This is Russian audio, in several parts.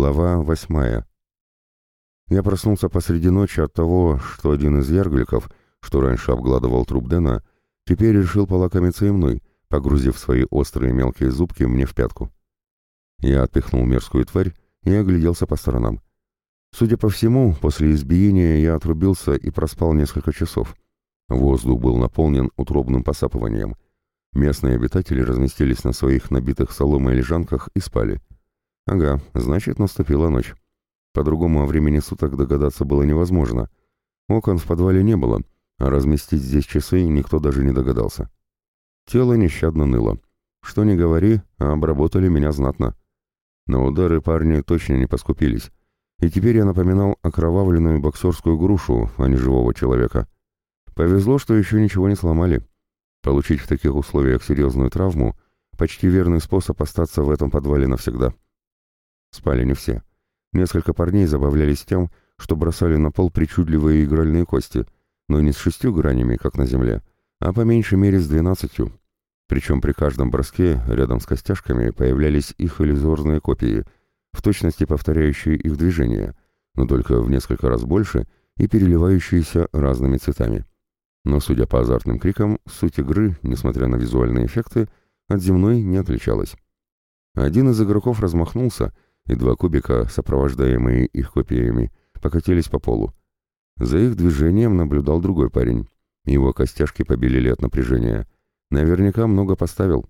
Глава восьмая. Я проснулся посреди ночи от того, что один из яргликов, что раньше обгладывал труп Дэна, теперь решил полакомиться и мной, погрузив свои острые мелкие зубки мне в пятку. Я отпихнул мерзкую тварь и огляделся по сторонам. Судя по всему, после избиения я отрубился и проспал несколько часов. Воздух был наполнен утробным посапыванием. Местные обитатели разместились на своих набитых соломой лежанках и спали. Ага, значит, наступила ночь. По-другому о времени суток догадаться было невозможно. Окон в подвале не было, а разместить здесь часы никто даже не догадался. Тело нещадно ныло. Что ни говори, а обработали меня знатно. На удары парни точно не поскупились. И теперь я напоминал окровавленную боксерскую грушу, а не живого человека. Повезло, что еще ничего не сломали. Получить в таких условиях серьезную травму — почти верный способ остаться в этом подвале навсегда. Спали не все. Несколько парней забавлялись тем, что бросали на пол причудливые игральные кости, но не с шестью гранями, как на земле, а по меньшей мере с двенадцатью. Причем при каждом броске рядом с костяшками появлялись их иллюзорные копии, в точности повторяющие их движения, но только в несколько раз больше и переливающиеся разными цветами. Но, судя по азартным крикам, суть игры, несмотря на визуальные эффекты, от земной не отличалась. Один из игроков размахнулся — и два кубика, сопровождаемые их копиями, покатились по полу. За их движением наблюдал другой парень. Его костяшки побелели от напряжения. Наверняка много поставил.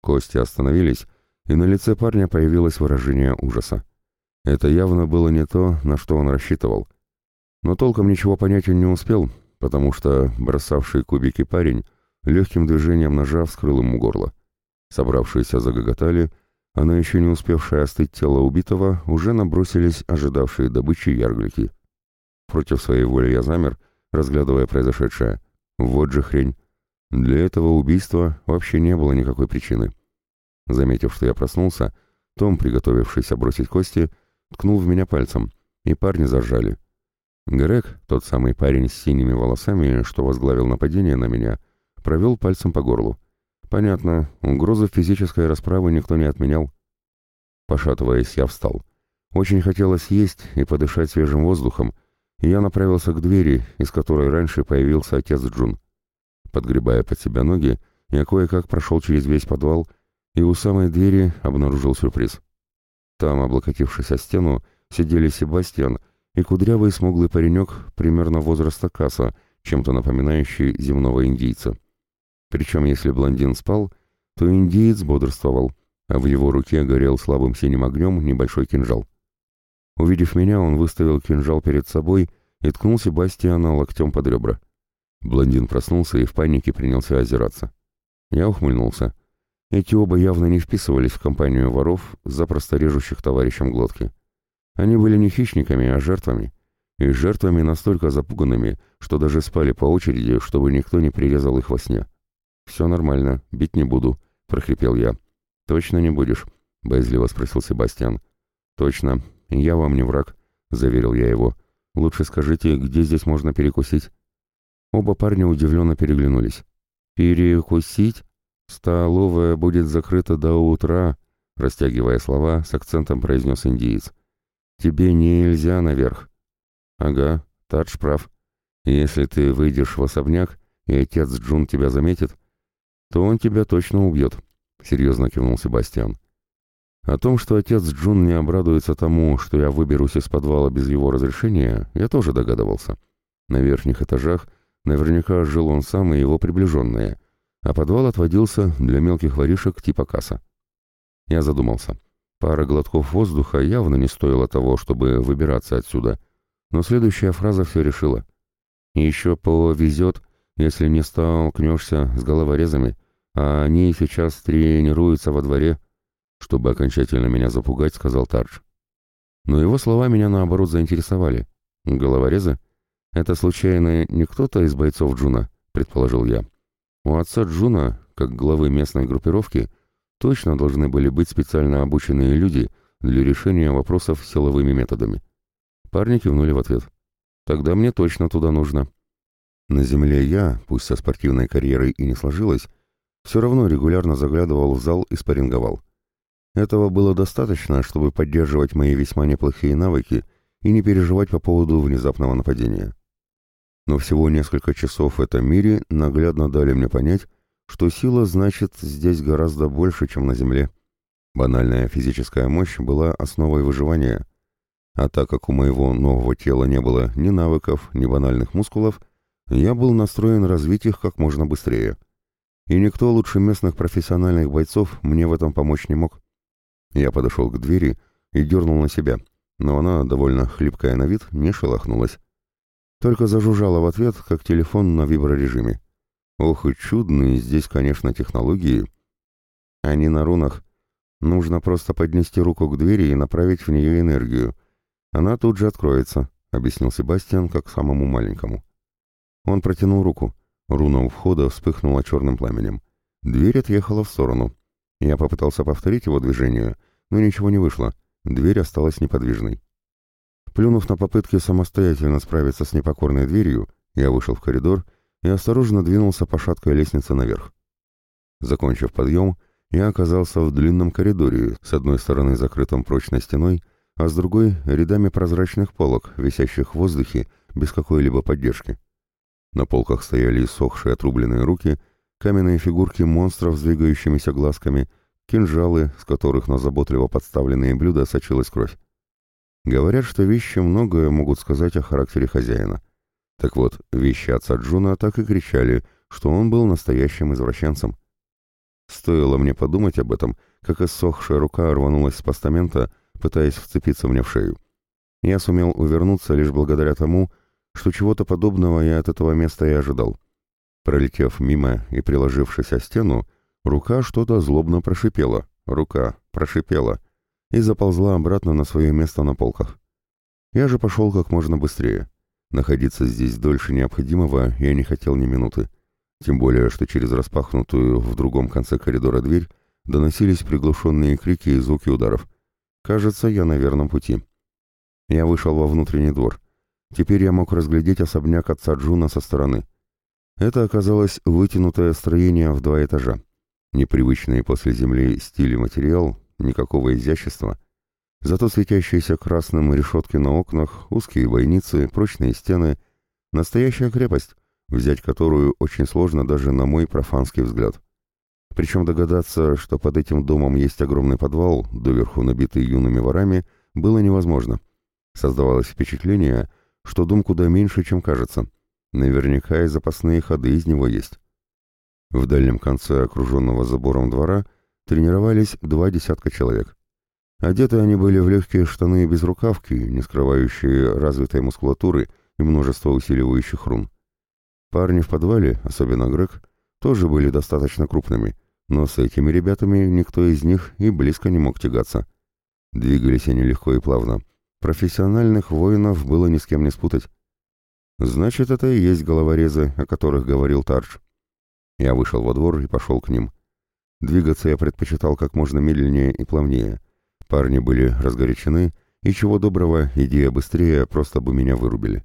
Кости остановились, и на лице парня появилось выражение ужаса. Это явно было не то, на что он рассчитывал. Но толком ничего понять он не успел, потому что бросавший кубики парень легким движением ножа вскрыл ему горло. Собравшиеся загоготали — а на еще не успевшее остыть тело убитого уже набросились ожидавшие добычи ярглики. Против своей воли я замер, разглядывая произошедшее. Вот же хрень. Для этого убийства вообще не было никакой причины. Заметив, что я проснулся, Том, приготовившийся бросить кости, ткнул в меня пальцем, и парни заржали. Грег, тот самый парень с синими волосами, что возглавил нападение на меня, провел пальцем по горлу. Понятно, угрозы физической расправы никто не отменял. Пошатываясь, я встал. Очень хотелось есть и подышать свежим воздухом, и я направился к двери, из которой раньше появился отец Джун. Подгребая под себя ноги, я кое-как прошел через весь подвал и у самой двери обнаружил сюрприз. Там, облокотившись о стену, сидели Себастьян и кудрявый смуглый паренек примерно возраста Касса, чем-то напоминающий земного индийца. Причем, если блондин спал, то индиец бодрствовал, а в его руке горел слабым синим огнем небольшой кинжал. Увидев меня, он выставил кинжал перед собой и ткнул Себастьяна локтем под ребра. Блондин проснулся и в панике принялся озираться. Я ухмыльнулся. Эти оба явно не вписывались в компанию воров, запросто режущих товарищам глотки. Они были не хищниками, а жертвами. И жертвами настолько запуганными, что даже спали по очереди, чтобы никто не прирезал их во сне. «Все нормально, бить не буду», — прохрипел я. «Точно не будешь?» — боязливо спросил Себастьян. «Точно, я вам не враг», — заверил я его. «Лучше скажите, где здесь можно перекусить?» Оба парня удивленно переглянулись. «Перекусить? Столовая будет закрыта до утра», — растягивая слова, с акцентом произнес индиец. «Тебе нельзя наверх». «Ага, Тадж прав. Если ты выйдешь в особняк, и отец Джун тебя заметит, то он тебя точно убьет», — серьезно кивнул Себастьян. О том, что отец Джун не обрадуется тому, что я выберусь из подвала без его разрешения, я тоже догадывался. На верхних этажах наверняка жил он сам и его приближенные, а подвал отводился для мелких воришек типа касса. Я задумался. Пара глотков воздуха явно не стоила того, чтобы выбираться отсюда, но следующая фраза все решила. «Еще повезет, если не столкнешься с головорезами, а они сейчас тренируются во дворе, чтобы окончательно меня запугать, сказал Тардж. Но его слова меня наоборот заинтересовали. Головорезы? Это случайно не кто-то из бойцов Джуна, предположил я. У отца Джуна, как главы местной группировки, точно должны были быть специально обученные люди для решения вопросов силовыми методами. Парни кивнули в ответ. Тогда мне точно туда нужно. На земле я, пусть со спортивной карьерой и не сложилось, все равно регулярно заглядывал в зал и спарринговал. Этого было достаточно, чтобы поддерживать мои весьма неплохие навыки и не переживать по поводу внезапного нападения. Но всего несколько часов в этом мире наглядно дали мне понять, что сила значит здесь гораздо больше, чем на Земле. Банальная физическая мощь была основой выживания, а так как у моего нового тела не было ни навыков, ни банальных мускулов, я был настроен развить их как можно быстрее. И никто лучше местных профессиональных бойцов мне в этом помочь не мог. Я подошел к двери и дернул на себя, но она, довольно хлипкая на вид, не шелохнулась. Только зажужжала в ответ, как телефон на виброрежиме. Ох и чудные здесь, конечно, технологии. Они на рунах. Нужно просто поднести руку к двери и направить в нее энергию. Она тут же откроется, — объяснил Себастьян как самому маленькому. Он протянул руку. Руна у входа вспыхнула черным пламенем. Дверь отъехала в сторону. Я попытался повторить его движение, но ничего не вышло. Дверь осталась неподвижной. Плюнув на попытки самостоятельно справиться с непокорной дверью, я вышел в коридор и осторожно двинулся по шаткой лестнице наверх. Закончив подъем, я оказался в длинном коридоре, с одной стороны закрытым прочной стеной, а с другой — рядами прозрачных полок, висящих в воздухе, без какой-либо поддержки. На полках стояли иссохшие отрубленные руки, каменные фигурки монстров с двигающимися глазками, кинжалы, с которых на заботливо подставленные блюда сочилась кровь. Говорят, что вещи многое могут сказать о характере хозяина. Так вот, вещи отца Джуна так и кричали, что он был настоящим извращенцем. Стоило мне подумать об этом, как иссохшая рука рванулась с постамента, пытаясь вцепиться мне в шею. Я сумел увернуться лишь благодаря тому, что чего-то подобного я от этого места и ожидал. Пролетев мимо и приложившись о стену, рука что-то злобно прошипела, рука прошипела и заползла обратно на свое место на полках. Я же пошел как можно быстрее. Находиться здесь дольше необходимого я не хотел ни минуты. Тем более, что через распахнутую в другом конце коридора дверь доносились приглушенные крики и звуки ударов. Кажется, я на верном пути. Я вышел во внутренний двор. Теперь я мог разглядеть особняк отца Джуна со стороны. Это оказалось вытянутое строение в два этажа. Непривычный после земли стиль и материал, никакого изящества. Зато светящиеся красным решетки на окнах, узкие бойницы, прочные стены. Настоящая крепость, взять которую очень сложно даже на мой профанский взгляд. Причем догадаться, что под этим домом есть огромный подвал, доверху набитый юными ворами, было невозможно. Создавалось впечатление, что дом куда меньше, чем кажется. Наверняка и запасные ходы из него есть. В дальнем конце окруженного забором двора тренировались два десятка человек. Одеты они были в легкие штаны и безрукавки, не скрывающие развитой мускулатуры и множество усиливающих рун. Парни в подвале, особенно Грег, тоже были достаточно крупными, но с этими ребятами никто из них и близко не мог тягаться. Двигались они легко и плавно, Профессиональных воинов было ни с кем не спутать. Значит, это и есть головорезы, о которых говорил Тардж. Я вышел во двор и пошел к ним. Двигаться я предпочитал как можно медленнее и плавнее. Парни были разгорячены, и чего доброго, идея быстрее, просто бы меня вырубили.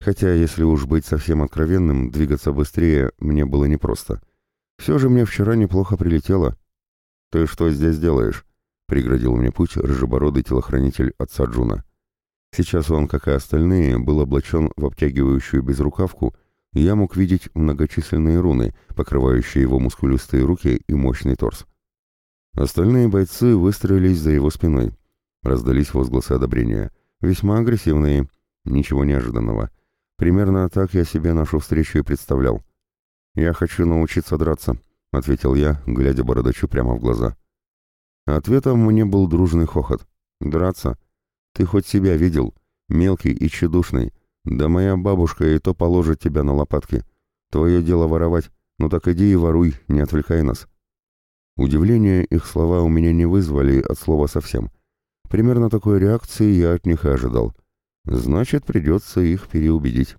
Хотя, если уж быть совсем откровенным, двигаться быстрее мне было непросто. Все же мне вчера неплохо прилетело. «Ты что здесь делаешь?» Преградил мне путь рыжебородый телохранитель отца Джуна. Сейчас он, как и остальные, был облачен в обтягивающую безрукавку, и я мог видеть многочисленные руны, покрывающие его мускулистые руки и мощный торс. Остальные бойцы выстроились за его спиной. Раздались возгласы одобрения. Весьма агрессивные. Ничего неожиданного. Примерно так я себе нашу встречу и представлял. «Я хочу научиться драться», — ответил я, глядя бородачу прямо в глаза. Ответом мне был дружный хохот. «Драться? Ты хоть себя видел? Мелкий и тщедушный. Да моя бабушка и то положит тебя на лопатки. Твое дело воровать. Ну так иди и воруй, не отвлекай нас». Удивление их слова у меня не вызвали от слова совсем. Примерно такой реакции я от них и ожидал. Значит, придется их переубедить.